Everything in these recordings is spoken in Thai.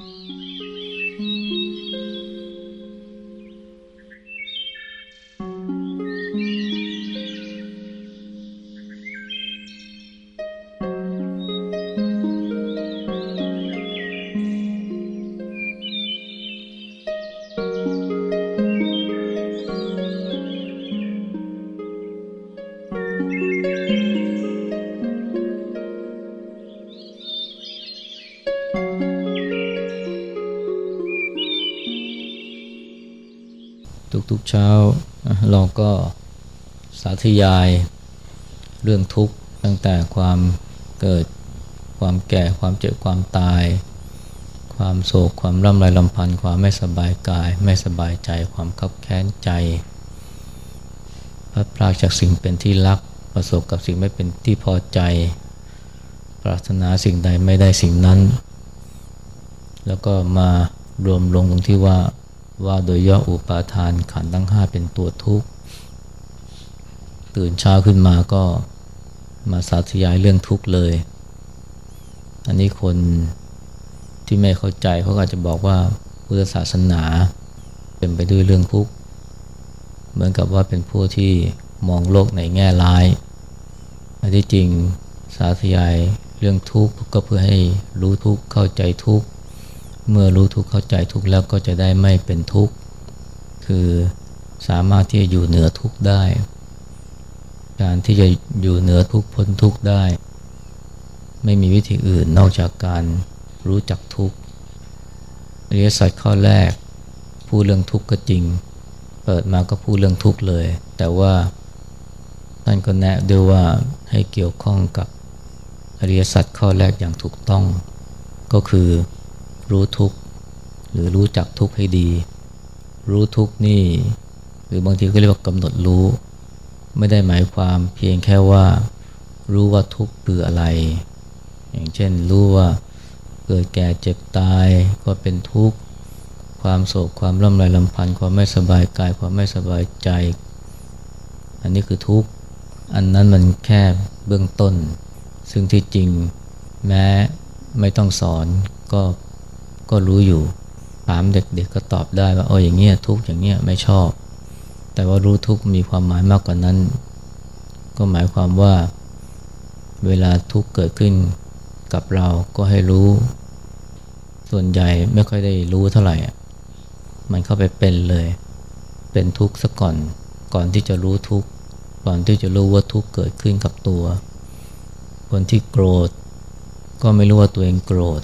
ทุ เช้าเราก็สาธยายเรื่องทุกข์ตั้งแต่ความเกิดความแก่ความเจ็บความตาย ความโศกความร่ำไรลำพันธ์ความไม่สบายกาย ไม่สบายใจความขับแค้นใจพัดพลากจากสิ่งเป็นที่รักประสบกับสิ่งไม่เป็นที่พอใจ ปรารถนาสิ่งใดไม่ได้สิ่งนั้น แล้วก็มารวมลงตรงที่ว่า ว่าโดยย่ออุปาทานขันทั้งห้าเป็นตัวทุกข์ ตื่นเช้าขึ้นมาก็มาสาธยายเรื่องทุกข์เลย อันนี้คนที่ไม่เข้าใจเขาอาจจะบอกว่าพุทธศาสนาเป็นไปด้วยเรื่องทุกข์ เหมือนกับว่าเป็นผู้ที่มองโลกในแง่ร้ายอันที่จริงสาธยายเรื่องทุกข์ก็เพื่อให้รู้ทุกข์เข้าใจทุกข์ เมื่อรู้ทุกข์เข้าใจทุกข์แล้วก็จะได้ไม่เป็นทุกข์ คือสามารถที่จะอยู่เหนือทุกข์ได้ การที่จะอยู่เหนือทุกข์พ้นทุกข์ได้ ไม่มีวิธีอื่นนอกจากการรู้จักทุกข์อริยสัจข้อแรกพูดเรื่องทุกข์ก็จริง เปิดมาก็พูดเรื่องทุกข์เลย แต่ว่าท่านก็แนะด้วยว่าให้เกี่ยวข้องกับอริยสัจข้อแรกอย่างถูกต้อง ก็คือ รู้ทุกข์หรือรู้จักทุกข์ให้ดี รู้ทุกข์นี่ หรือบางทีก็เรียกว่ากำหนดรู้ ไม่ได้หมายความเพียงแค่ว่า รู้ว่าทุกข์คืออะไร อย่างเช่น รู้ว่าเกิดแก่เจ็บตายก็เป็นทุกข์ความโศกความร่ำไรลำพันธ์ความไม่สบายกายความไม่สบายใจ อันนี้คือทุกข์อันนั้นมันแค่เบื้องต้น ซึ่งที่จริงแม้ไม่ต้องสอนก็ ก็รู้อยู่ ถามเด็กๆกก็ตอบได้ว่าโอ้อย่างเงี้ยทุกอย่างเงี้ยไม่ชอบ แต่ว่ารู้ทุกมีความหมายมากกว่านั้น ก็หมายความว่า เวลาทุกเกิดขึ้นกับเราก็ให้รู้ ส่วนใหญ่ไม่ค่อยได้รู้เท่าไหร่ มันเข้าไปเป็นเลย เป็นทุกข์ซะก่อน ก่อนที่จะรู้ทุกข์ ก่อนที่จะรู้ว่าทุกข์เกิดขึ้นกับตัว คนที่โกรธ ก็ไม่รู้ว่าตัวเองโกรธ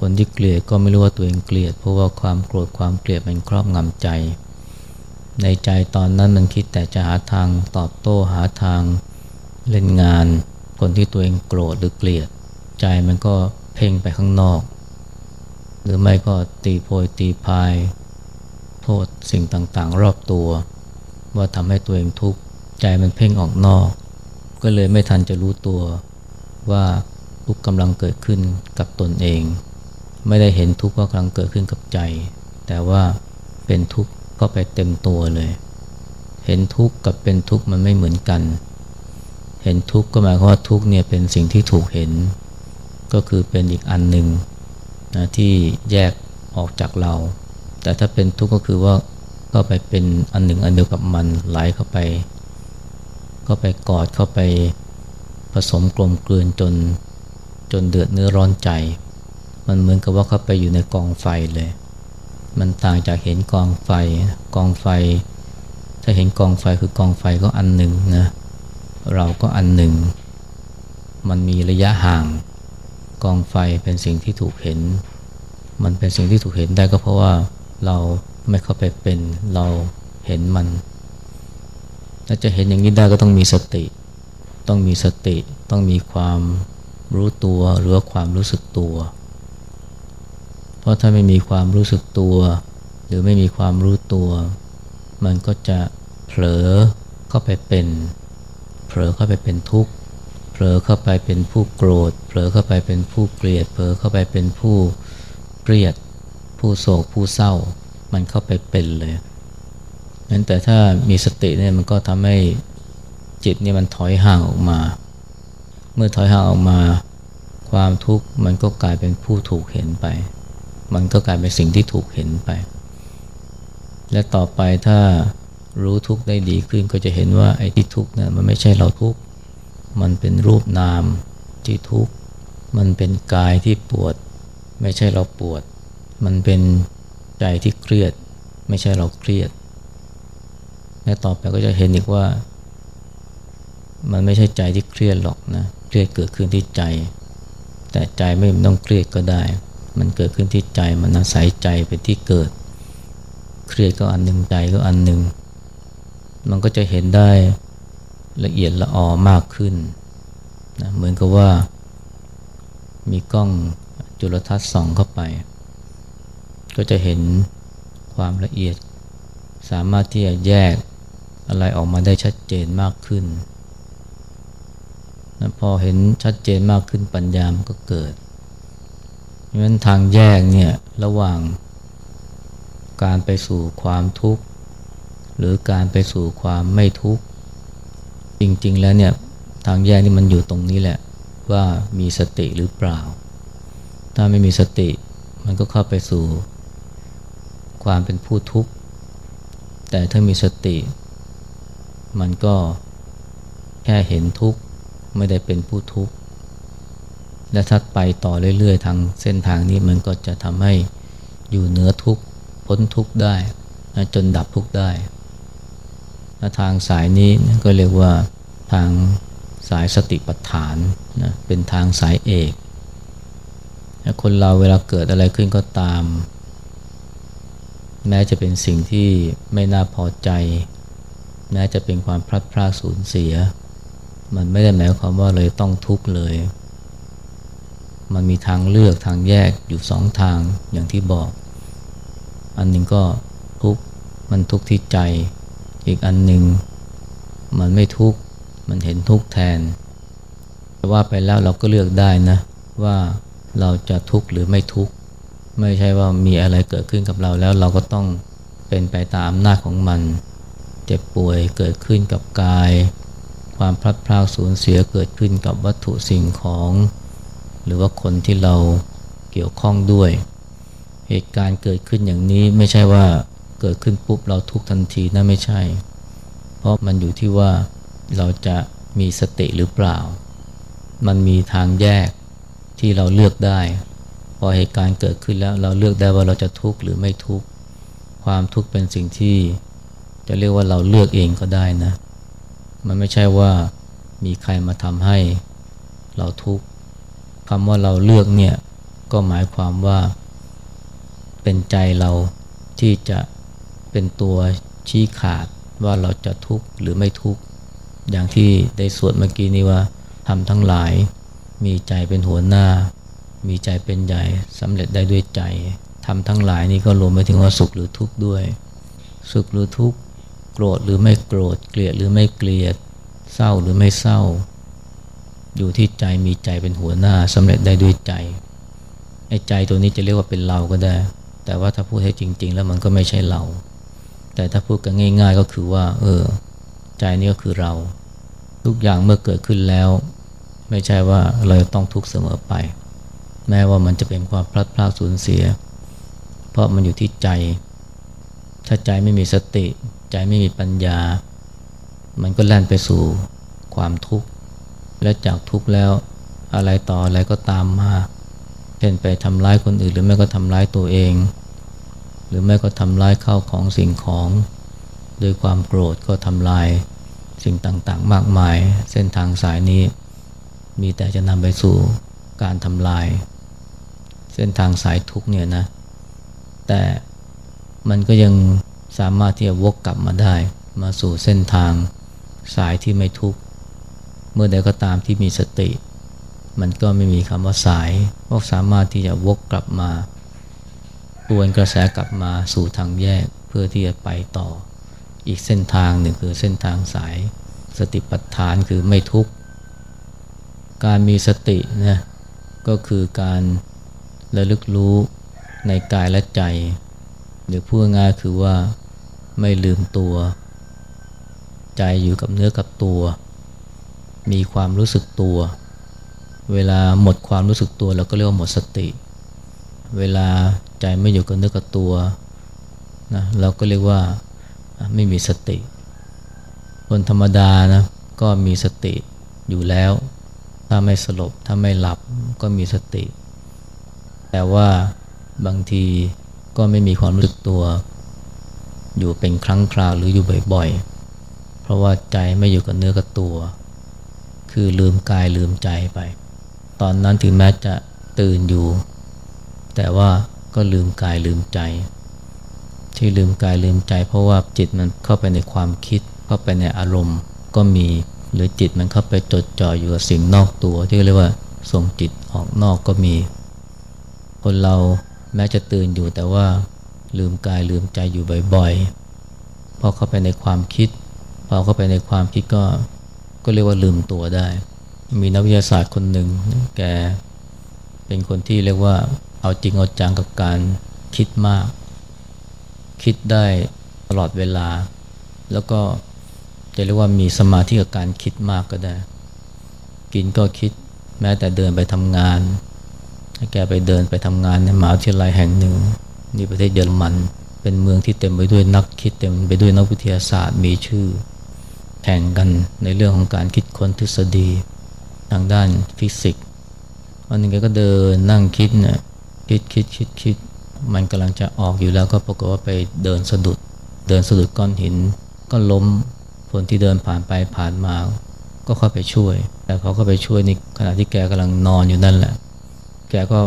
คนที่เกลียดก็ไม่รู้ว่าตัวเองเกลียด เพราะว่าความโกรธความเกลียดมันครอบงำใจ ในใจตอนนั้นมันคิดแต่จะหาทางตอบโต้หาทางเล่นงาน คนที่ตัวเองโกรธหรือเกลียด ใจมันก็เพ่งไปข้างนอก หรือไม่ก็ตีโพยตีพาย โทษสิ่งต่างๆ รอบตัว ว่าทำให้ตัวเองทุกข์ ใจมันเพ่งออกนอก ก็เลยไม่ทันจะรู้ตัวว่าทุกข์กำลังเกิดขึ้นกับตนเอง ไม่ได้เห็นทุกข์ว่ากำลังเกิดขึ้นกับใจ แต่ว่าเป็นทุกข์ก็ไปเต็มตัวเลย เห็นทุกข์กับเป็นทุกข์มันไม่เหมือนกัน เห็นทุกข์ก็หมายความว่าทุกข์เนี่ยเป็นสิ่งที่ถูกเห็น ก็คือเป็นอีกอันหนึ่งนะที่แยกออกจากเรา แต่ถ้าเป็นทุกข์ก็คือว่าก็ไปเป็นอันหนึ่งอันเดียวกับมันไหลเข้าไป ก็ไปกอดเข้าไปผสมกลมกลืนจนจนเดือดเนื้อร้อนใจ มันเหมือนกับว่าเขาไปอยู่ในกองไฟเลย มันต่างจากเห็นกองไฟ กองไฟ ถ้าเห็นกองไฟคือกองไฟก็อันหนึ่งนะ เราก็อันหนึ่ง มันมีระยะห่าง กองไฟเป็นสิ่งที่ถูกเห็น มันเป็นสิ่งที่ถูกเห็นได้ก็เพราะว่าเราไม่เข้าไปเป็น เราเห็นมัน ถ้าจะเห็นอย่างนี้ได้ก็ต้องมีสติ ต้องมีสติ ต้องมีความรู้ตัวหรือความรู้สึกตัว เพราะถ้าไม่มีความรู้สึกตัว หรือไม่มีความรู้ตัว มันก็จะเผลอเข้าไปเป็น เผลอเข้าไปเป็นทุกข์เผลอเข้าไปเป็นผู้โกรธ เผลอเข้าไปเป็นผู้เกลียด เผลอเข้าไปเป็นผู้เครียด ผู้โศกผู้เศร้า มันเข้าไปเป็นเลยนั้นแต่ถ้ามีสติเนี่ยมันก็ทำให้จิตเนี่ยมันถอยห่างออกมา เมื่อถอยห่างออกมา ความทุกข์มันก็กลายเป็นผู้ถูกเห็นไป มันก็กลายเป็นสิ่งที่ถูกเห็นไป และต่อไปถ้ารู้ทุกข์ได้ดีขึ้นก็จะเห็นว่าไอ้ที่ทุกข์นะมันไม่ใช่เราทุกข์มันเป็นรูปนามที่ทุกข์มันเป็นกายที่ปวด ไม่ใช่เราปวด มันเป็นใจที่เครียด ไม่ใช่เราเครียดและต่อไปก็จะเห็นอีกว่า มันไม่ใช่ใจที่เครียดหรอกนะ เครียดเกิดขึ้นที่ใจ แต่ใจไม่ต้องเครียดก็ได้ มันเกิดขึ้นที่ใจมันอาศัยใจเป็นที่เกิด เครียดก็อันหนึ่งใจก็อันหนึ่ง มันก็จะเห็นได้ละเอียดละออมากขึ้นนะเหมือนกับว่า มีกล้องจุลทรรศน์ส่องเข้าไป ก็จะเห็นความละเอียด สามารถที่จะแยกอะไรออกมาได้ชัดเจนมากขึ้นนะพอเห็นชัดเจนมากขึ้นปัญญามันก็เกิด เพราะฉะนั้นทางแยกเนี่ยระหว่างการไปสู่ความทุกข์ หรือการไปสู่ความไม่ทุกข์ จริงๆแล้วเนี่ยทางแยกนี่มันอยู่ตรงนี้แหละว่ามีสติหรือเปล่า ถ้าไม่มีสติมันก็เข้าไปสู่ความเป็นผู้ทุกข์ แต่ถ้ามีสติ มันก็แค่เห็นทุกข์ ไม่ได้เป็นผู้ทุกข์ และถ้าไปต่อเรื่อยๆ ทางเส้นทางนี้มันก็จะทำให้อยู่เหนือทุกข์พ้นทุกข์ได้จนดับทุกข์ได้ทางสายนี้ก็เรียกว่าทางสายสติปัฏฐานนะเป็นทางสายเอกคนเราเวลาเกิดอะไรขึ้นก็ตาม แม้จะเป็นสิ่งที่ไม่น่าพอใจ แม้จะเป็นความพลัดพรากสูญเสีย มันไม่ได้หมายความว่าเลยต้องทุกข์เลย มันมีทางเลือกทางแยกอยู่สองทางอย่างที่บอก อันหนึ่งก็ทุกมันทุกที่ใจ อีกอันหนึ่งมันไม่ทุกมันเห็นทุกแทน แต่ว่าไปแล้วเราก็เลือกได้นะ ว่าเราจะทุกข์หรือไม่ทุกข์ ไม่ใช่ว่ามีอะไรเกิดขึ้นกับเราแล้วเราก็ต้องเป็นไปตามอำนาจของมัน เจ็บป่วยเกิดขึ้นกับกาย ความพลัดพรากสูญเสียเกิดขึ้นกับวัตถุสิ่งของ หรือว่าคนที่เราเกี่ยวข้องด้วย เหตุการณ์เกิดขึ้นอย่างนี้ไม่ใช่ว่าเกิดขึ้นปุ๊บเราทุกทันทีนะไม่ใช่ เพราะมันอยู่ที่ว่าเราจะมีสติหรือเปล่า มันมีทางแยกที่เราเลือกได้ พอเหตุการณ์เกิดขึ้นแล้วเราเลือกได้ว่าเราจะทุกข์หรือไม่ทุกข์ ความทุกข์เป็นสิ่งที่จะเรียกว่าเราเลือกเองก็ได้นะ มันไม่ใช่ว่ามีใครมาทำให้เราทุกข์ คำว่าเราเลือกเนี่ยก็หมายความว่า เป็นใจเราที่จะเป็นตัวชี้ขาดว่าเราจะทุกข์หรือไม่ทุกข์อย่างที่ได้สวดเมื่อกี้นี้ว่าทำทั้งหลาย มีใจเป็นหัวหน้า มีใจเป็นใหญ่สำเร็จได้ด้วยใจทำทั้งหลายนี้ก็รวมไปถึงว่าสุขหรือทุกข์ด้วย สุขหรือทุกข์โกรธหรือไม่โกรธ เกลียดหรือไม่เกลียด เศร้าหรือไม่เศร้า อยู่ที่ใจมีใจเป็นหัวหน้าสำเร็จได้ด้วยใจไอ้ใจตัวนี้จะเรียกว่าเป็นเราก็ได้ แต่ว่าถ้าพูดให้จริง ๆ แล้วมันก็ไม่ใช่เรา แต่ถ้าพูดกันง่าย ๆ ก็คือว่า เออ ใจนี้ก็คือเรา ทุกอย่างเมื่อเกิดขึ้นแล้ว ไม่ใช่ว่าเราต้องทุกข์เสมอไป แม้ว่ามันจะเป็นความพลัดพรากสูญเสีย เพราะมันอยู่ที่ใจ ถ้าใจไม่มีสติ ใจไม่มีปัญญา มันก็แล่นไปสู่ความทุกข์ และจากทุกข์แล้วอะไรต่ออะไรก็ตามมา เช่นไปทำร้ายคนอื่น หรือแม้ก็ทำร้ายตัวเอง หรือไม่ก็ทำลายข้าวของสิ่งของโดยความโกรธก็ทำลายสิ่งต่างๆ มากมาย เส้นทางสายนี้มีแต่จะนำไปสู่การทำลาย เส้นทางสายทุกเนี่ยนะ แต่มันก็ยังสามารถที่จะวกกลับมาได้ มาสู่เส้นทางสายที่ไม่ทุก เมื่อใดก็ตามที่มีสติ มันก็ไม่มีคำว่าสายเพราะสามารถที่จะวกกลับมาทวนกระแสกลับมาสู่ทางแยกเพื่อที่จะไปต่อ อีกเส้นทางหนึ่งคือเส้นทางสาย สติปัฏฐานคือไม่ทุกข์การมีสตินะก็คือการระลึกรู้ในกายและใจ หรือพูดง่ายคือว่าไม่ลืมตัว ใจอยู่กับเนื้อกับตัว มีความรู้สึกตัว เวลาหมดความรู้สึกตัวเราก็เรียกว่าหมดสติ เวลาใจไม่อยู่กับเนื้อกับตัวนะเราก็เรียกว่าไม่มีสติ คนธรรมดานะก็มีสติอยู่แล้ว ถ้าไม่สลบถ้าไม่หลับก็มีสติ แต่ว่าบางทีก็ไม่มีความรู้สึกตัว อยู่เป็นครั้งคราวหรืออยู่บ่อยๆ เพราะว่าใจไม่อยู่กับเนื้อกับตัว คือลืมกายลืมใจไป ตอนนั้นถึงแม้จะตื่นอยู่ แต่ว่าก็ลืมกายลืมใจ ที่ลืมกายลืมใจ เพราะว่าจิตมันเข้าไปในความคิด เข้าไปในอารมณ์ก็มีหรือจิตมันเข้าไปจดจ่ออยู่กับสิ่งนอกตัว ที่เรียกว่าส่งจิตออกนอกก็มี คนเราแม้จะตื่นอยู่แต่ว่าลืมกายลืมใจอยู่บ่อยๆพอเข้าไปในความคิดพอเข้าไปในความคิดก็ ก็เรียกว่าลืมตัวได้ มีนักวิทยาศาสตร์คนหนึ่งแกเป็นคนที่เรียกว่าเอาจริงเอาจังกับการคิดมาก คิดได้ตลอดเวลา แล้วก็จะเรียกว่ามีสมาธิกับการคิดมากก็ได้ กินก็คิดแม้แต่เดินไปทำงานแกไปเดินไปทำงานในมหาวิทยาลัยแห่งหนึ่งนี่ประเทศเยอรมัน เป็นเมืองที่เต็มไปด้วยนักคิดเต็มไปด้วยนักวิทยาศาสตร์มีชื่อ แข่งกันในเรื่องของการคิดค้นทฤษฎีทางด้านฟิสิกส์วันนึงแกก็เดินนั่งคิดนี่ยคิดคิดคิดคิดมันกำลังจะออกอยู่แล้วก็ปรากฏว่าไปเดินสะดุด เดินสะดุดก้อนหิน ก็ล้มคนที่เดินผ่านไปผ่านมา ก็เข้าไปช่วย แต่เขาก็ไปช่วยในขณะที่แกกำลังนอนอยู่นั่นแหละ แกก็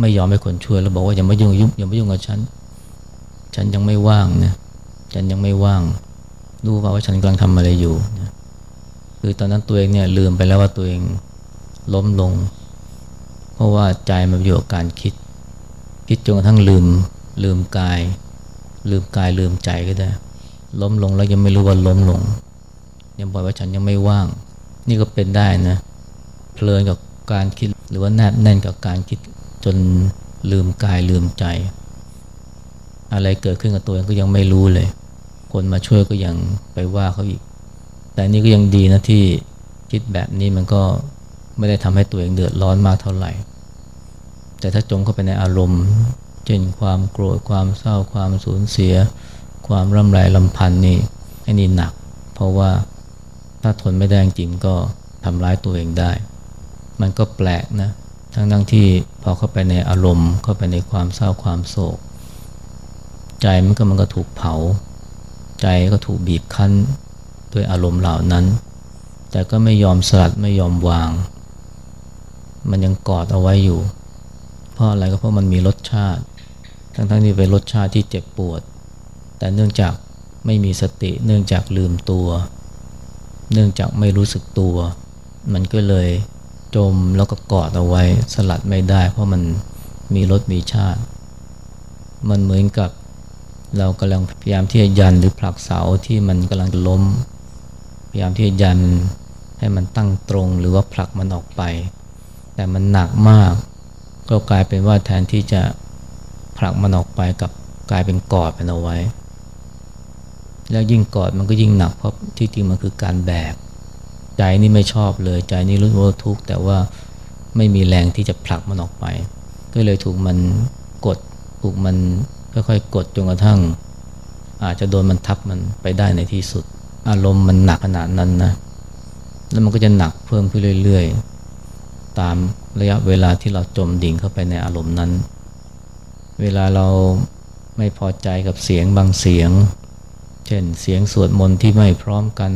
ไม่ยอมให้คนช่วยแล้วบอกว่าอย่ามายุ่งยุ่งอย่ามายุ่งกับฉัน ฉันยังไม่ว่างนะฉันยังไม่ว่าง รู้ว่าว่าฉันกำลังทำอะไรอยู่นะคือตอนนั้นตัวเองเนี่ยลืมไปแล้วว่าตัวเองล้มลง เพราะว่าใจมันอยู่กับการคิด คิดจนกระทั่งลืม ลืมกาย ลืมกายลืมใจก็ได้ ล้มลงแล้วยังไม่รู้ว่าล้มลง ยังบอกว่าฉันยังไม่ว่าง นี่ก็เป็นได้นะ เพลินกับการคิดหรือว่าแนบแน่นกับการคิดจนลืมกายลืมใจ อะไรเกิดขึ้นกับตัวเองก็ยังไม่รู้เลย คนมาช่วยก็ยังไปว่าเขาอีก แต่นี่ก็ยังดีนะที่คิดแบบนี้มันก็ไม่ได้ทำให้ตัวเองเดือดร้อนมากเท่าไหร่ แต่ถ้าจมเข้าไปในอารมณ์ เช่นความโกรธความเศร้าความสูญเสีย ความร่ำไรลำพันธ์นี่ไอ้นี่หนัก เพราะว่าถ้าทนไม่ได้จริงก็ทำร้ายตัวเองได้ มันก็แปลกนะทั้งทั้งที่พอเข้าไปในอารมณ์เข้าไปในความเศร้าความโศก ใจมันก็มันก็ถูกเผา ใจก็ถูกบีบคั้นด้วยอารมณ์เหล่านั้น แต่ก็ไม่ยอมสลัดไม่ยอมวาง มันยังกอดเอาไว้อยู่ เพราะอะไรก็เพราะมันมีรสชาติ ทั้งทั้งที่เป็นรสชาติที่เจ็บปวด แต่เนื่องจากไม่มีสติ เนื่องจากลืมตัว เนื่องจากไม่รู้สึกตัว มันก็เลยจมแล้วก็กอดเอาไว้สลัดไม่ได้ เพราะมันมีรสมีชาติ มันเหมือนกับ เรากำลังพยายามที่จะยันหรือผลักเสาที่มันกำลังล้ม พยายามที่จะยันให้มันตั้งตรงหรือว่าผลักมันออกไป แต่มันหนักมาก ก็กลายเป็นว่าแทนที่จะผลักมันออกไปกับกลายเป็นกอดมันเอาไว้ แล้วยิ่งกอดมันก็ยิ่งหนักเพราะที่จริงมันคือการแบกใจนี่ไม่ชอบเลยใจนี่รู้ว่าทุกข์แต่ว่าไม่มีแรงที่จะผลักมันออกไป ก็เลยถูกมันกดถูกมัน ค่อยๆกดจนกระทั่ง อาจจะโดนมันทับมันไปได้ในที่สุด อารมณ์มันหนักขนาดนั้นนะแล้วมันก็จะหนักเพิ่มขึ้นเรื่อยๆ ตามระยะเวลาที่เราจมดิ่งเข้าไปในอารมณ์นั้น เวลาเราไม่พอใจกับเสียงบางเสียง เช่นเสียงสวดมนต์ที่ไม่พร้อมกัน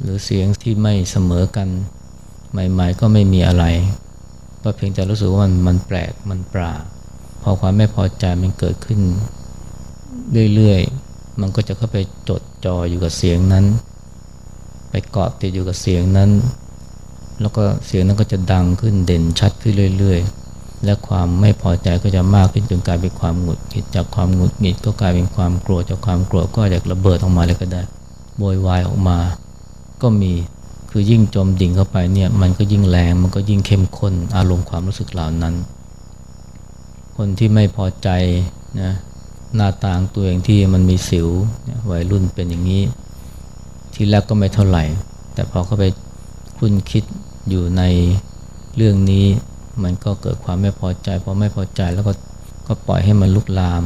หรือเสียงที่ไม่เสมอกัน ใหม่ ๆ ก็ไม่มีอะไร ก็เพียงแต่รู้สึกว่ามันมันแปลกมันปรา พอความไม่พอใจมันเกิดขึ้น เรื่อยๆ มันก็จะเข้าไปจดจ่ออยู่กับเสียงนั้น ไปเกาะติดอยู่กับเสียงนั้น แล้วก็เสียงนั้นก็จะดังขึ้นเด่นชัดขึ้นเรื่อย ๆ และความไม่พอใจก็จะมากขึ้นจนกลายเป็นความหงุดหงิดจากความหงุดหงิดก็กลายเป็นความโกรธจากความโกรธก็อยากระเบิดออกมาเลยก็ได้โวยวายออกมา ก็มีคือยิ่งจมดิ่งเข้าไปเนี่ยมันก็ยิ่งแรงมันก็ยิ่งเข้มข้นอารมณ์ความรู้สึกเหล่านั้น คนที่ไม่พอใจนะหน้าต่างตัวเองที่มันมีสิววัยรุ่นเป็นอย่างนี้ ทีแรกก็ไม่เท่าไหร่ แต่พอเข้าไปคุ้นคิดอยู่ในเรื่องนี้ มันก็เกิดความไม่พอใจพอไม่พอใจแล้วก็ก็ปล่อยให้มันลุกลาม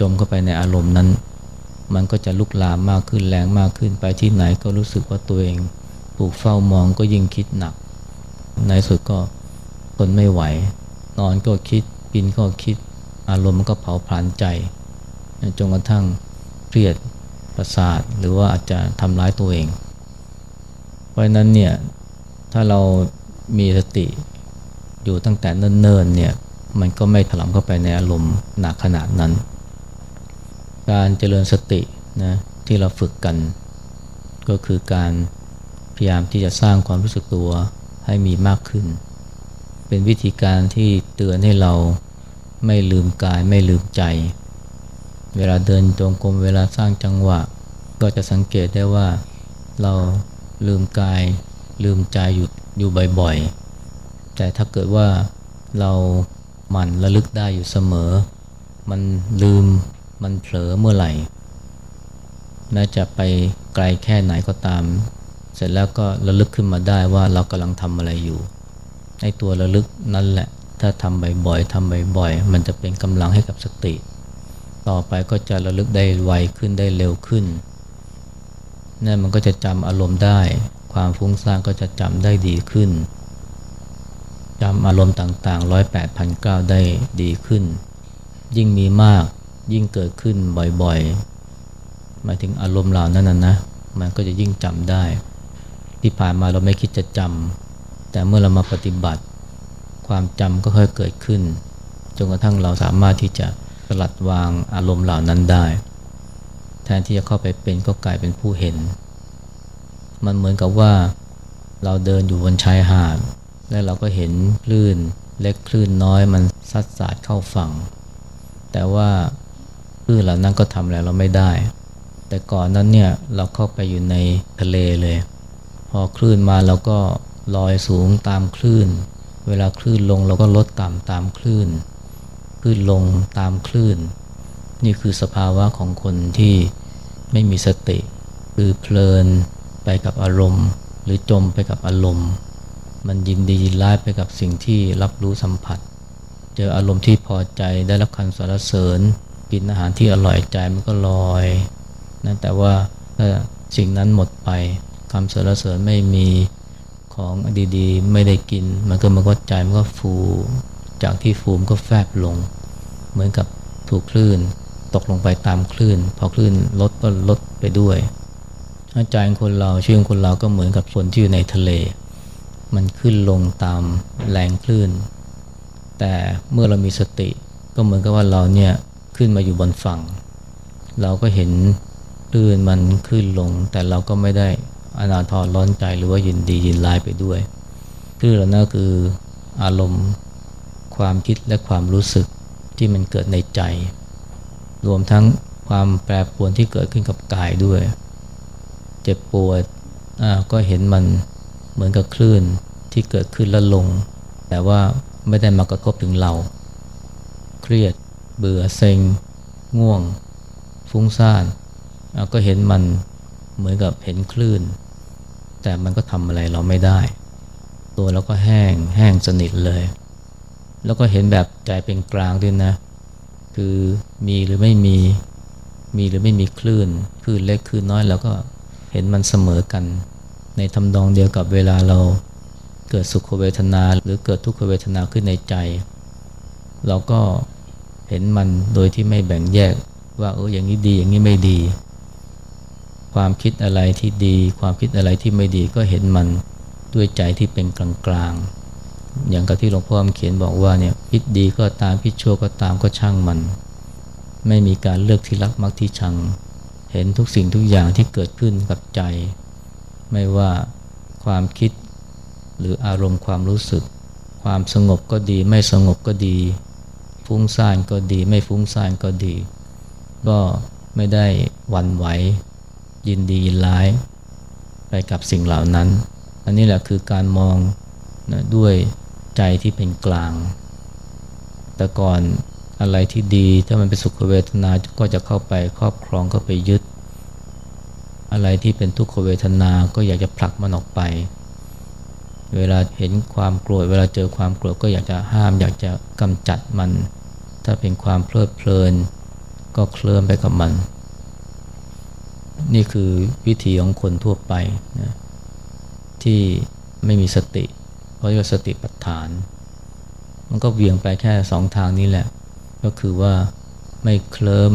จมเข้าไปในอารมณ์นั้น มันก็จะลุกลามมากขึ้นแรงมากขึ้นไปที่ไหนก็รู้สึกว่าตัวเองถูกเฝ้ามองก็ยิ่งคิดหนัก ในสุดก็ทนไม่ไหว นอนก็คิด กินก็คิด อารมณ์มันก็เผาผลาญใจจนกระทั่งเครียดประสาทหรือว่าอาจจะทำร้ายตัวเอง เพราะนั้นเนี่ยถ้าเรามีสติอยู่ตั้งแต่เนิ่นๆเนี่ยมันก็ไม่ถลำเข้าไปในอารมณ์หนักขนาดนั้น การเจริญสตินะที่เราฝึกกัน ก็คือการพยายามที่จะสร้างความรู้สึกตัวให้มีมากขึ้น เป็นวิธีการที่เตือนให้เราไม่ลืมกายไม่ลืมใจ เวลาเดินจงกรมเวลาสร้างจังหวะ ก็จะสังเกตได้ว่าเราลืมกาย ลืมใจอยู่อยู่บ่อยๆ แต่ถ้าเกิดว่าเราหมั่นระลึกได้อยู่เสมอ มันลืมมันเผลอเมื่อไหร่แม้จะไปไกลแค่ไหนก็ตาม เสร็จแล้วก็ระลึกขึ้นมาได้ว่าเรากำลังทำอะไรอยู่ ไอ้ตัวระลึกนั่นแหละ ถ้าทำบ่อยๆทำบ่อยๆ มันจะเป็นกำลังให้กับสติ ต่อไปก็จะระลึกได้ไวขึ้นได้เร็วขึ้นนั่นมันก็จะจำอารมณ์ได้ ความฟุ้งซ่านก็จะจำได้ดีขึ้นจำอารมณ์ต่างๆร้อยแปดพันเก้าได้ดีขึ้น ยิ่งมีมากยิ่งเกิดขึ้นบ่อยๆหมายถึงอารมณ์เหล่านั้นนะนะมันก็จะยิ่งจำได้ ที่ผ่านมาเราไม่คิดจะจำ แต่เมื่อเรามาปฏิบัติ ความจำก็ค่อยเกิดขึ้น จนกระทั่งเราสามารถที่จะสลัดวางอารมณ์เหล่านั้นได้ แทนที่จะเข้าไปเป็นก็กลายเป็นผู้เห็น มันเหมือนกับว่าเราเดินอยู่บนชายหาด แล้วเราก็เห็นคลื่นเล็กคลื่นน้อยมันซัดสาดเข้าฝั่ง แต่ว่าคลื่นเหล่านั้นก็ทำอะไรเราไม่ได้ แต่ก่อนนั้นเนี่ยเราเข้าไปอยู่ในทะเลเลย พอคลื่นมาเราก็ ลอยสูงตามคลื่น เวลาคลื่นลงเราก็ลดต่ำตามคลื่น คลื่นลงตามคลื่น นี่คือสภาวะของคนที่ไม่มีสติ คือเพลินไปกับอารมณ์ หรือจมไปกับอารมณ์ มันยินดียินร้ายไปกับสิ่งที่รับรู้สัมผัส เจออารมณ์ที่พอใจได้รับคำสรรเสริญ กินอาหารที่อร่อยใจมันก็ลอยนะแต่ว่าถ้าสิ่งนั้นหมดไปคำสรรเสริญไม่มี ของดีๆ ไม่ได้กิน มันก็มันก็ใจมันก็ฟู จากที่ฟูมก็แฟบลง เหมือนกับถูกคลื่น ตกลงไปตามคลื่น พอคลื่นลดก็ลดไปด้วยใจคนเราชื่อคนเราก็เหมือนกับคนที่อยู่ในทะเล มันขึ้นลงตามแรงคลื่น แต่เมื่อเรามีสติก็เหมือนกับว่าเราเนี่ยขึ้นมาอยู่บนฝั่ง เราก็เห็นคลื่นมันขึ้นลง แต่เราก็ไม่ได้ อนาทรร้อนใจหรือว่ายินดียินร้ายไปด้วยคลื่นเหล่านั้นคืออารมณ์ความคิดและความรู้สึกที่มันเกิดในใจ รวมทั้งความแปรปรวนที่เกิดขึ้นกับกายด้วย เจ็บปวดก็เห็นมันเหมือนกับคลื่นที่เกิดขึ้นแล้วลง แต่ว่าไม่ได้มากระทบถึงเรา เครียด เบื่อเซ็ง ง่วง ฟุ้งซ่าน ก็เห็นมันเหมือนกับเห็นคลื่น แต่มันก็ทำอะไรเราไม่ได้ ตัวเราก็แห้งแห้งสนิทเลย แล้วก็เห็นแบบใจเป็นกลางด้วยนะ คือมีหรือไม่มี มีหรือไม่มีคลื่น คลื่นเล็กคลื่นน้อยแล้วก็เห็นมันเสมอกัน ในทำนองเดียวกับเวลาเราเกิดสุขเวทนาหรือเกิดทุกขเวทนาขึ้นในใจ เราก็เห็นมันโดยที่ไม่แบ่งแยกว่าเอออย่างนี้ดีอย่างนี้ไม่ดี ความคิดอะไรที่ดี ความคิดอะไรที่ไม่ดีก็เห็นมันด้วยใจที่เป็นกลางๆ อย่างกับที่หลวงพ่อเขียนบอกว่าเนี่ยคิดดีก็ตามคิดชั่วก็ตามก็ช่างมัน ไม่มีการเลือกที่รักมักที่ชัง เห็นทุกสิ่งทุกอย่างที่เกิดขึ้นกับใจ ไม่ว่าความคิดหรืออารมณ์ความรู้สึก ความสงบก็ดีไม่สงบก็ดี ฟุ้งซ่านก็ดี ไม่ฟุ้งซ่านก็ดี ก็ไม่ได้วันไหว ยินดียินร้ายไปกับสิ่งเหล่านั้น อันนี้แหละคือการมองนะด้วยใจที่เป็นกลาง แต่ก่อนอะไรที่ดีถ้ามันเป็นสุขเวทนาก็จะเข้าไปครอบครองก็ไปยึด อะไรที่เป็นทุกขเวทนาก็อยากจะผลักมันออกไป เวลาเห็นความโกรธเวลาเจอความโกรธก็อยากจะห้าม อยากจะกำจัดมัน ถ้าเป็นความเพลิดเพลิน ก็เคลื่อนไปกับมัน นี่คือวิธีของคนทั่วไปนะที่ไม่มีสติเพราะว่าสติปัฏฐาน มันก็เวียงไปแค่สองทางนี้แหละ ก็คือว่าไม่เคลิ้ม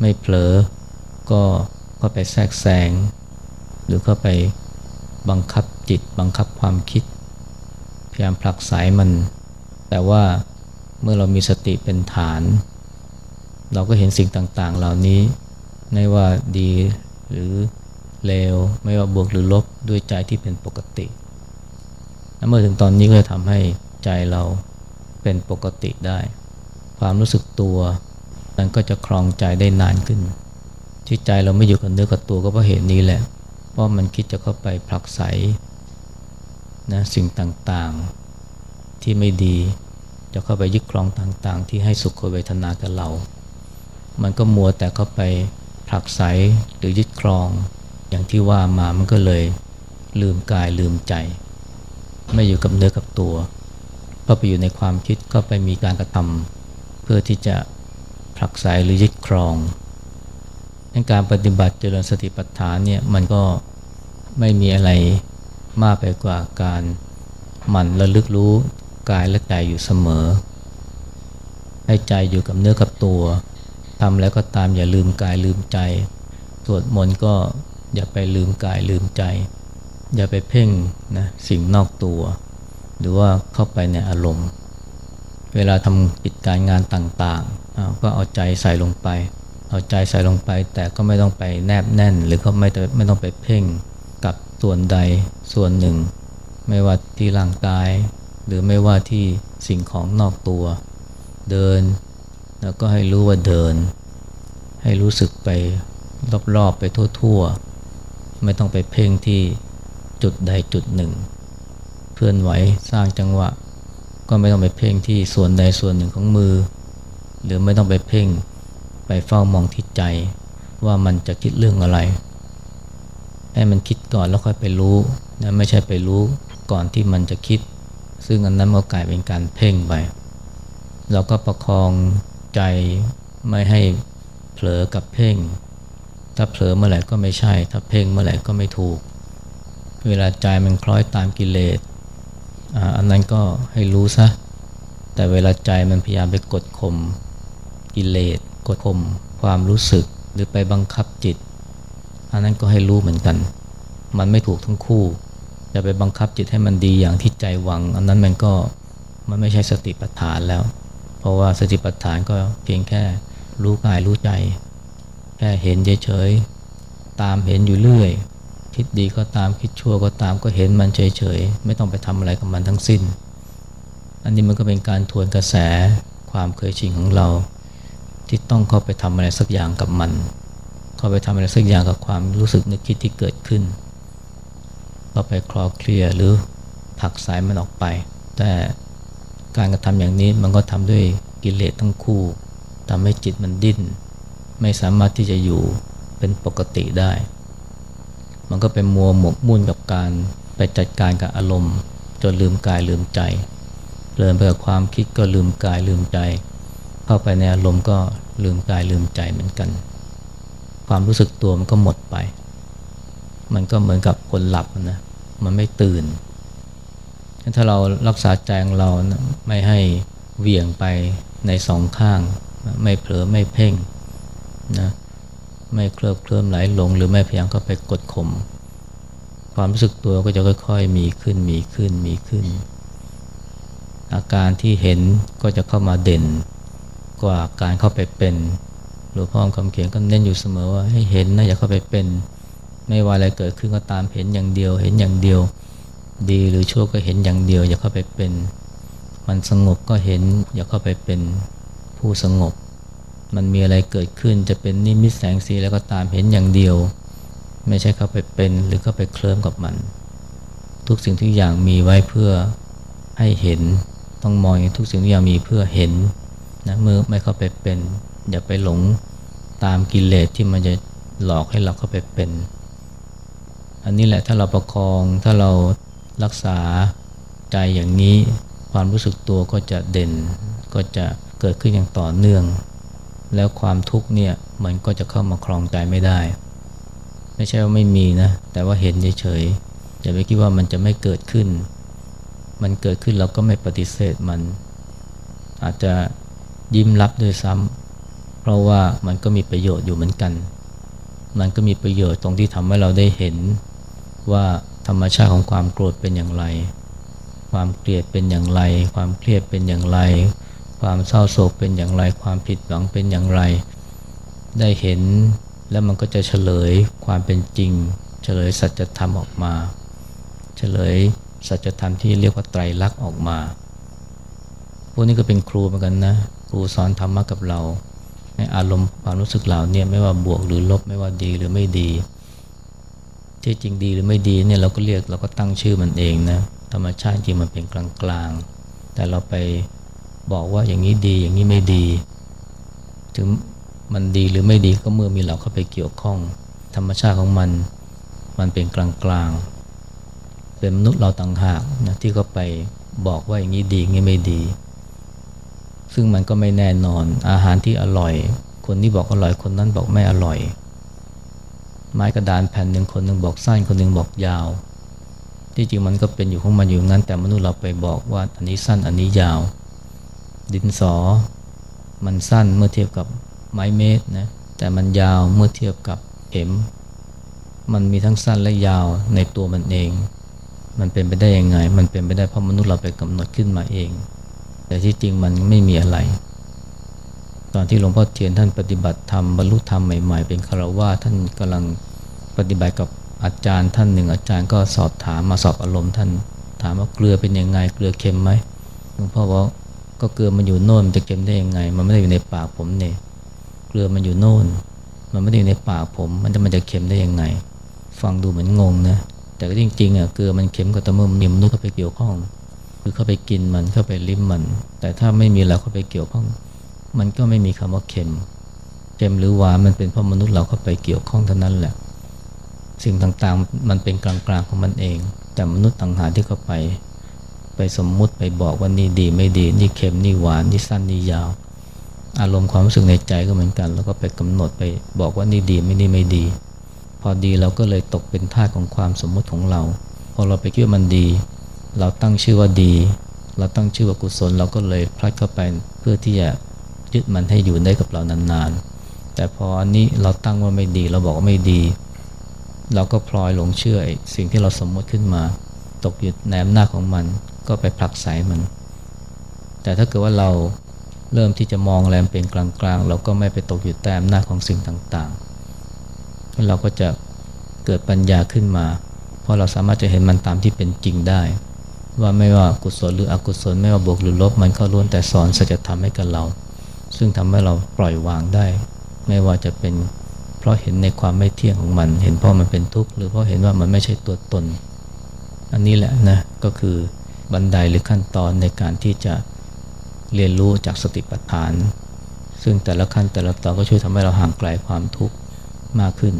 ไม่เผลอ ก็ก็ไปแทรกแซง หรือก็ไปบังคับจิต บังคับความคิด พยายามผลักไสมัน แต่ว่าเมื่อเรามีสติเป็นฐาน เราก็เห็นสิ่งต่างๆ เหล่านี้ ไม่ว่าดีหรือเลว ไม่ว่าบวกหรือลบด้วยใจที่เป็นปกติและเมื่อถึงตอนนี้ก็จะทำให้ใจเราเป็นปกติได้ ความรู้สึกตัวมันก็จะครองใจได้นานขึ้น ที่ใจเราไม่อยู่กับเนื้อกับตัวก็เพราะเหตุนี้แหละ เพราะมันคิดจะเข้าไปผลักไสนะสิ่งต่างๆที่ไม่ดีจะเข้าไปยึดครองต่างๆ ที่ให้สุขเวทนากับเรา มันก็มัวแต่เข้าไป ผลักไสหรือยึดครอง อย่างที่ว่ามามันก็เลยลืมกายลืมใจ ไม่อยู่กับเนื้อกับตัว ก็ไปอยู่ในความคิดก็ไปมีการกระทำเพื่อที่จะผลักไสหรือยึดครองในการปฏิบัติเจริญสติปัฏฐานเนี่ยมันก็ไม่มีอะไรมากไปกว่าการหมั่นระลึกรู้กายและใจอยู่เสมอ ให้ใจอยู่กับเนื้อกับตัว ทำแล้วก็ตามอย่าลืมกายลืมใจ สวดมนต์ก็อย่าไปลืมกายลืมใจ อย่าไปเพ่งนะสิ่งนอกตัว หรือว่าเข้าไปในอารมณ์ เวลาทำกิจการงานต่างๆ ก็เอาใจใส่ลงไป เอาใจใส่ลงไป แต่ก็ไม่ต้องไปแนบแน่น หรือก็ไม่ไม่ต้องไปเพ่งกับส่วนใดส่วนหนึ่ง ไม่ว่าที่ร่างกาย หรือไม่ว่าที่สิ่งของนอกตัว เดิน แล้วก็ให้รู้ว่าเดิน ให้รู้สึกไปรอบๆไปทั่วๆ ไม่ต้องไปเพ่งที่จุดใดจุดหนึ่ง เคลื่อนไหวสร้างจังหวะ ก็ไม่ต้องไปเพ่งที่ส่วนใดส่วนหนึ่งของมือ หรือไม่ต้องไปเพ่งไปเฝ้ามองที่ใจ ว่ามันจะคิดเรื่องอะไร ให้มันคิดก่อนแล้วค่อยไปรู้นะไม่ใช่ไปรู้ก่อนที่มันจะคิด ซึ่งอันนั้นมันกลายเป็นการเพ่งไปเราก็ประคอง ใจไม่ให้เผลอกับเพ่ง ถ้าเผลอเมื่อไหร่ก็ไม่ใช่ ถ้าเพ่งเมื่อไหร่ก็ไม่ถูก เวลาใจมันคล้อยตามกิเลสอันนั้นก็ให้รู้ซะ แต่เวลาใจมันพยายามไปกดข่มกิเลสกดข่มความรู้สึกหรือไปบังคับจิต อันนั้นก็ให้รู้เหมือนกัน มันไม่ถูกทั้งคู่ จะไปบังคับจิตให้มันดีอย่างที่ใจหวัง อันนั้นมันก็มันไม่ใช่สติปัฏฐานแล้ว เพราะว่าสติปัฏฐานก็เพียงแค่รู้กายรู้ใจ แค่เห็นเฉยๆ ตามเห็นอยู่เรื่อย คิดดีก็ตามคิดชั่วก็ตามก็เห็นมันเฉยๆ ไม่ต้องไปทำอะไรกับมันทั้งสิ้น อันนี้มันก็เป็นการทวนกระแสความเคยชินของเรา ที่ต้องเข้าไปทำอะไรสักอย่างกับมัน เข้าไปทำอะไรสักอย่างกับความรู้สึกนึกคิดที่เกิดขึ้นเข้าไปคลอเคลียหรือผักสายมันออกไป แต่ การกระทำอย่างนี้มันก็ทำด้วยกิเลสทั้งคู่ทำให้จิตมันดิ้น ไม่สามารถที่จะอยู่เป็นปกติได้ มันก็เป็นมัวหมกมุ่นกับการไปจัดการกับอารมณ์ จนลืมกายลืมใจเลินไปกับความคิดก็ลืมกายลืมใจ เข้าไปในอารมณ์ก็ลืมกายลืมใจเหมือนกัน ความรู้สึกตัวมันก็หมดไป มันก็เหมือนกับคนหลับนะ มันไม่ตื่น ถ้าเรารักษาใจของเรานะไม่ให้เวี่ยงไปในสองข้าง ไม่เผลอไม่เพ่งนะไม่เคลิบเคลิ้มไหลหลง หรือไม่พยายามเข้าไปกดข่มความรู้สึกตัวก็จะค่อย ๆ มีขึ้นมีขึ้นมีขึ้น อาการที่เห็นก็จะเข้ามาเด่นกว่าการเข้าไปเป็นหลวงพ่อคำเขียนก็เน้นอยู่เสมอว่าให้เห็นนะอย่าเข้าไปเป็น ไม่ว่าอะไรเกิดขึ้นก็ตามเห็นอย่างเดียว เห็นอย่างเดียว ดีหรือชั่วก็เห็นอย่างเดียว อย่าเข้าไปเป็น มันสงบก็เห็น อย่าเข้าไปเป็นผู้สงบ มันมีอะไรเกิดขึ้นจะเป็นนิมิตแสงสีแล้วก็ตามเห็นอย่างเดียว ไม่ใช่เข้าไปเป็นหรือเข้าไปเคลิ้มกับมัน ทุกสิ่งทุกอย่างมีไว้เพื่อให้เห็นต้องมองทุกสิ่งทุกอย่างมีเพื่อเห็นนะมือไม่เข้าไปเป็น อย่าไปหลงตามกิเลสที่มันจะหลอกให้เราเข้าไปเป็น อันนี้แหละถ้าเราประคองถ้าเรา รักษาใจอย่างนี้ความรู้สึกตัวก็จะเด่น ก็จะเกิดขึ้นอย่างต่อเนื่อง แล้วความทุกข์เนี่ยมันก็จะเข้ามาคลองใจไม่ได้ ไม่ใช่ว่าไม่มีนะ แต่ว่าเห็นเฉยๆอย่าไปคิดว่ามันจะไม่เกิดขึ้น มันเกิดขึ้นเราก็ไม่ปฏิเสธมัน อาจจะยิ้มรับด้วยซ้ำเพราะว่ามันก็มีประโยชน์อยู่เหมือนกัน มันก็มีประโยชน์ตรงที่ทำให้เราได้เห็นว่า ธรรมชาติของความโกรธเป็นอย่างไร ความเกลียดเป็นอย่างไร ความเครียดเป็นอย่างไร ความเศร้าโศกเป็นอย่างไร ความผิดหวังเป็นอย่างไร ได้เห็นแล้วมันก็จะเฉลยความเป็นจริง เฉลยสัจธรรมออกมา เฉลยสัจธรรมที่เรียกว่าไตรลักษณ์ออกมา พวกนี้ก็เป็นครูเหมือนกันนะ ครูสอนธรรมะกับเราในอารมณ์ความรู้สึกเหล่านี้ไม่ว่าบวกหรือลบไม่ว่าดีหรือไม่ดี ที่จริงดีหรือไม่ดีเนี่ยเราก็เรียกเราก็ตั้งชื่อมันเองนะธรรมชาติจริงมันเป็นกลางๆ แต่เราไปบอกว่าอย่างนี้ดีอย่างนี้ไม่ดี ถึงมันดีหรือไม่ดีก็เมื่อมีเราเข้าไปเกี่ยวข้อง ธรรมชาติของมันมันเป็นกลางๆ เป็นมนุษย์เราต่างหากนะที่ก็ไปบอกว่าอย่างนี้ดีอย่างนี้ไม่ดี ซึ่งมันก็ไม่แน่นอนอาหารที่อร่อย คนที่บอกอร่อยคนนั้นบอกไม่อร่อย ไม้กระดานแผ่นหนึ่งคนหนึ่งบอกสั้นคนหนึ่งบอกยาว ที่จริงมันก็เป็นอยู่ของมันอยู่งั้น แต่มนุษย์เราไปบอกว่าอันนี้สั้นอันนี้ยาว ดินสอ มันสั้นเมื่อเทียบกับไม้เมตรนะแต่มันยาวเมื่อเทียบกับเข็ม มันมีทั้งสั้นและยาวในตัวมันเอง มันเป็นไปได้ยังไง มันเป็นไปได้เพราะมนุษย์เราไปกำหนดขึ้นมาเอง แต่ที่จริงมันไม่มีอะไร ตอนที่หลวงพ่อเทียนท่านปฏิบัติธรรมบรรลุธรรมใหม่ๆ เป็นคารวะท่านกำลังปฏิบัติกับอาจารย์ท่านหนึ่ง อาจารย์ก็สอบถามมาสอบอารมณ์ท่าน ถามว่าเกลือเป็นยังไงเกลือเค็มไหมหลวงพ่อบอกก็เกลือมันอยู่โน่นจะเค็มได้ยังไง มันไม่ได้อยู่ในปากผมเนี่ยเกลือมันอยู่โน่น มันไม่ได้อยู่ในปากผม มันจะมันจะเค็มได้ยังไง ฟังดูเหมือนงงนะแต่ก็จริงๆอะเกลือมันเค็มก็ต่เมื่อมีมนุษย์เข้าไปเกี่ยวข้อง คือเข้าไปกินมันเข้าไปลิ้มมัน แต่ถ้าไม่มีเราเข้าไปเกี่ยวข้อง มันก็ไม่มีคำว่าเค็มเค็มหรือหวานมันเป็นเพราะมนุษย์เราเข้าไปเกี่ยวข้องเท่านั้นแหละ สิ่งต่างๆมันเป็นกลางๆของมันเอง แต่มนุษย์ต่างหากที่เข้าไป ไปสมมุติไปบอกว่านี่ดีไม่ดี นี่เค็มนี่หวานนี่สั้นนี่ยาว อารมณ์ความรู้สึกในใจก็เหมือนกัน แล้วก็ไปกำหนดไปบอกว่านี่ดีไม่นี่ไม่ดี พอดีเราก็เลยตกเป็นท่าของความสมมุติของเรา พอเราไปคิดว่ามันดี เราตั้งชื่อว่าดี เราตั้งชื่อว่ากุศลเราก็เลยพลัดเข้าไปเพื่อที่จะ ยึดมันให้อยู่ได้กับเรานานๆ แต่พออันนี้เราตั้งว่าไม่ดีเราบอกว่าไม่ดี เราก็พลอยหลงเชื่อสิ่งที่เราสมมติขึ้นมา ตกอยู่ในอำนาจของมันก็ไปผลักไสมัน แต่ถ้าเกิดว่าเราเริ่มที่จะมองแรมเป็นกลางๆ เราก็ไม่ไปตกอยู่ใต้อำนาจของสิ่งต่างๆเราก็จะเกิดปัญญาขึ้นมา เพราะเราสามารถจะเห็นมันตามที่เป็นจริงได้ ว่าไม่ว่ากุศลหรืออกุศลไม่ว่าบวกหรือลบมันก็ล้วนแต่สอนสัจธรรมให้กับเรา ซึ่งทำให้เราปล่อยวางได้ ไม่ว่าจะเป็นเพราะเห็นในความไม่เที่ยงของมัน เห็นเพราะมันเป็นทุกข์หรือเพราะเห็นว่ามันไม่ใช่ตัวตน อันนี้แหละนะก็คือบันไดหรือขั้นตอนในการที่จะเรียนรู้จากสติปัฏฐาน ซึ่งแต่ละขั้นแต่ละตอนก็ช่วยทำให้เราห่างไกลความทุกข์มากขึ้น